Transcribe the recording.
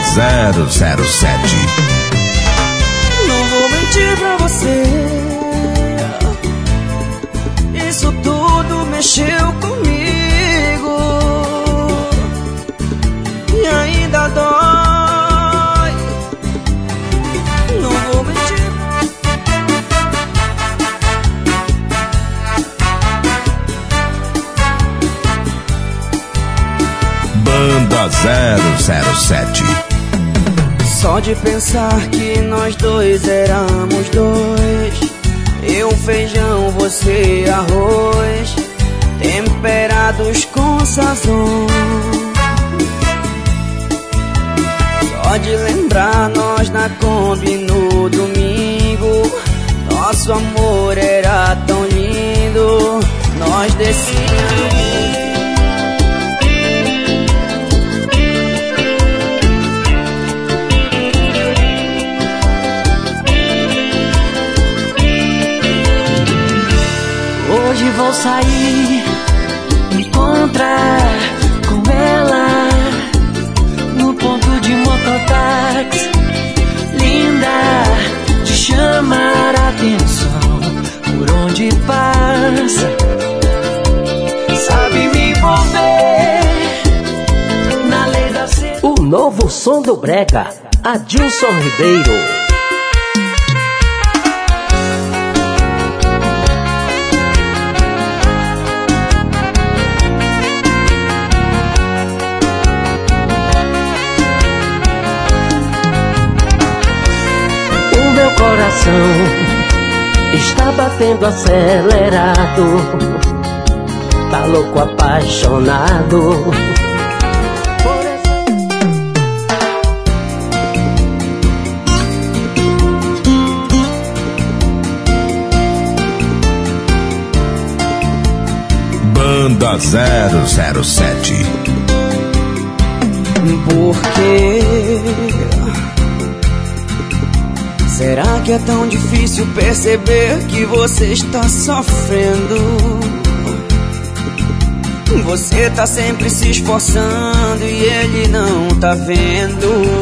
Banda 007 Não vou mentir pra você. Isso tudo mexeu comigo. E ainda dói. Não vou mentir. Banda 007 Só de pensar que nós dois éramos dois. Eu feijão, você arroz. Temperados com sazon. Só de lembrar nós na Kombi no domingo. Nosso amor era tão lindo. Vou sair, encontrar com ela no ponto de mototáxi. Linda, de chamar a atenção por onde passa. Sabe me envolver na lei da. O novo som do Brega, Adilson Ribeiro. Coração está batendo acelerado. Tá louco, apaixonado. Por essa Banda 007 Por quê? Será que é tão difícil perceber que você está sofrendo? Você tá sempre se esforçando e ele não tá vendo.